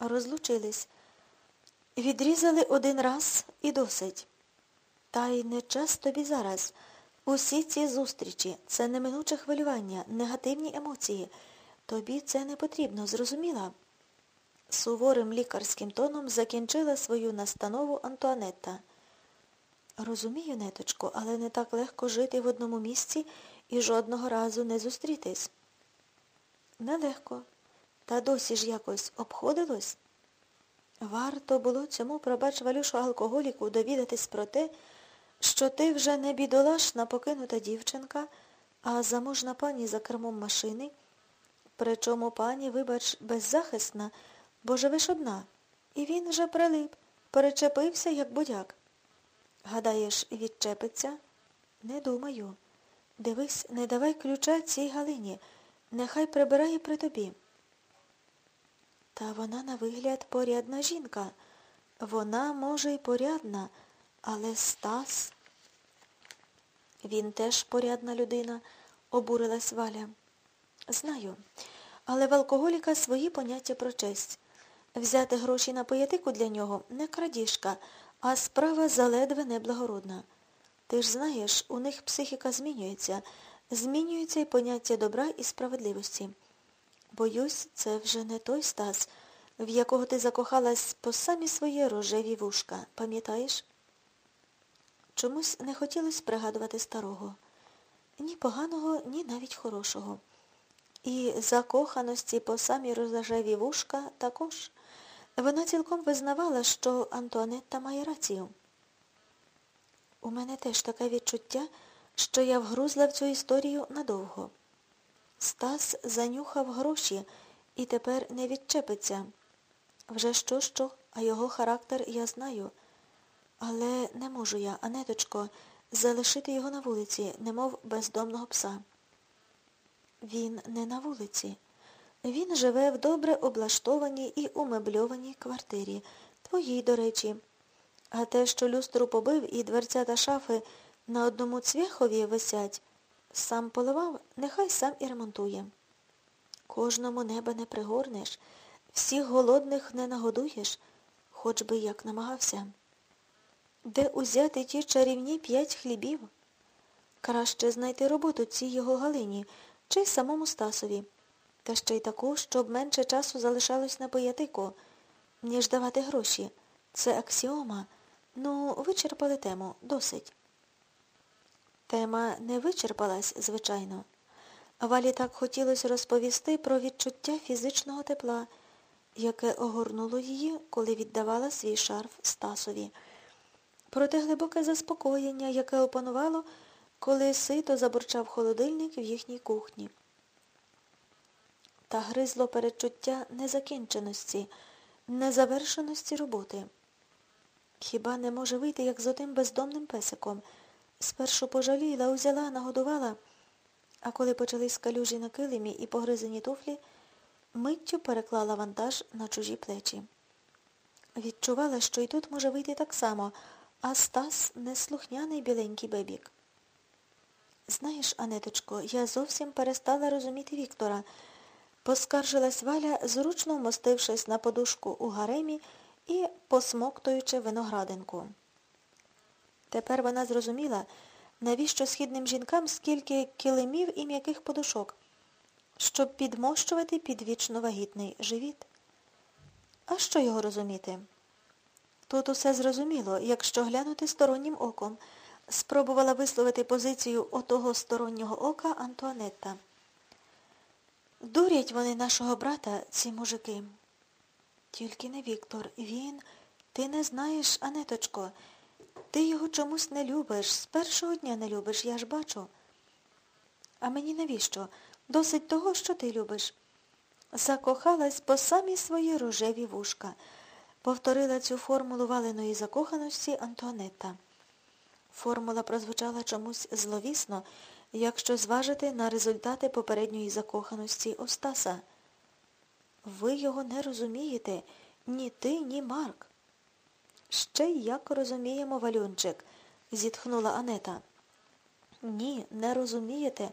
Розлучились. Відрізали один раз і досить. Та й не час тобі зараз. Усі ці зустрічі це неминуче хвилювання, негативні емоції. Тобі це не потрібно, зрозуміла? Суворим лікарським тоном закінчила свою настанову Антуанетта. Розумію, неточко, але не так легко жити в одному місці і жодного разу не зустрітись. Нелегко. Та досі ж якось обходилось. Варто було цьому, пробач Валюшу алкоголіку, довідатись про те, що ти вже не бідолашна покинута дівчинка, а заможна пані за кермом машини, причому пані, вибач, беззахисна, бо живеш одна. І він вже прилип, перечепився, як будяк. Гадаєш, відчепиться? Не думаю. Дивись, не давай ключа цій Галині. Нехай прибирає при тобі. Та вона на вигляд порядна жінка. Вона, може, й порядна, але Стас. Він теж порядна людина, обурилась Валя. Знаю. Але в алкоголіка свої поняття про честь. Взяти гроші на поятику для нього не крадіжка, а справа заледве неблагородна. Ти ж знаєш, у них психіка змінюється, змінюється і поняття добра і справедливості. Боюсь, це вже не той Стас, в якого ти закохалась по самі свої рожеві вушка, пам'ятаєш? Чомусь не хотілося пригадувати старого. Ні поганого, ні навіть хорошого. І закоханості по самі рожеві вушка також. Вона цілком визнавала, що Антуанетта має рацію. У мене теж таке відчуття, що я вгрузла в цю історію надовго. Стас занюхав гроші і тепер не відчепиться. Вже що, що, а його характер я знаю. Але не можу я, Анеточко, залишити його на вулиці, немов бездомного пса. Він не на вулиці. Він живе в добре облаштованій і умебльованій квартирі, твоїй, до речі. А те, що люстру побив і дверця та шафи на одному цвяхові висять, сам поливав, нехай сам і ремонтує. Кожному неба не пригорнеш, всіх голодних не нагодуєш, хоч би як намагався. Де узяти ті чарівні п'ять хлібів? Краще знайти роботу цій його Галині чи самому Стасові, та ще й таку, щоб менше часу залишалось на поятику, ніж давати гроші. Це аксіома. Ну, вичерпали тему, досить. Тема не вичерпалась, звичайно. Валі так хотілося розповісти про відчуття фізичного тепла, яке огорнуло її, коли віддавала свій шарф Стасові. Про те глибоке заспокоєння, яке опанувало, коли сито забурчав холодильник в їхній кухні. Та гризло передчуття незакінченості, незавершеності роботи. Хіба не може вийти, як з отим бездомним песиком? Спершу пожаліла, узяла, нагодувала, а коли почались калюжі на килимі і погризені туфлі, миттю переклала вантаж на чужі плечі. Відчувала, що і тут може вийти так само, а Стас неслухняний біленький бебік. Знаєш, Анеточко, я зовсім перестала розуміти Віктора. Поскаржилась Валя, зручно вмостившись на подушку у гаремі і посмоктуючи виноградинку. Тепер вона зрозуміла, навіщо східним жінкам скільки килимів і м'яких подушок, щоб підмощувати підвічно вагітний живіт. А що його розуміти? Тут усе зрозуміло, якщо глянути стороннім оком, спробувала висловити позицію отого стороннього ока Антуанетта. Дурять вони нашого брата, ці мужики. Тільки не Віктор. Він, ти не знаєш, Анеточко, ти його чомусь не любиш, з першого дня не любиш, я ж бачу. А мені навіщо? Досить того, що ти любиш. Закохалась по самі свої рожеві вушка. Повторила цю формулу валеної закоханості Антуанетта. Формула прозвучала чомусь зловісно, якщо зважити на результати попередньої закоханості Остаса. Ви його не розумієте, ні ти, ні Марк. Ще як розуміємо, Валюнчик, зітхнула Анета. Ні, не розумієте.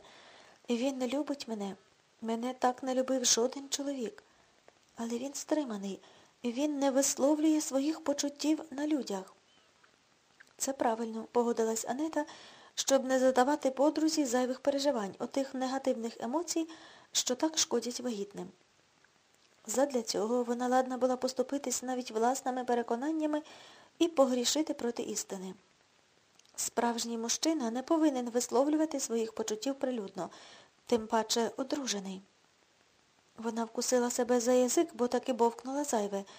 Він не любить мене. Мене так не любив жоден чоловік. Але він стриманий, Він не висловлює своїх почуттів на людях. Це правильно, погодилась Анета, щоб не задавати подрузі зайвих переживань, отих негативних емоцій, що так шкодять вагітним. Задля цього вона ладна була поступитись навіть власними переконаннями і погрішити проти істини. Справжній мужчина не повинен висловлювати своїх почуттів прилюдно, тим паче одружений. Вона вкусила себе за язик, бо таки бовкнула зайве –